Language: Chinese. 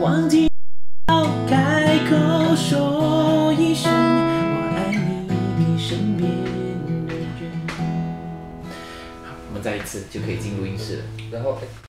忘记要开口说一声我爱你比身边的人。好我们再一次就可以进录音室了。然后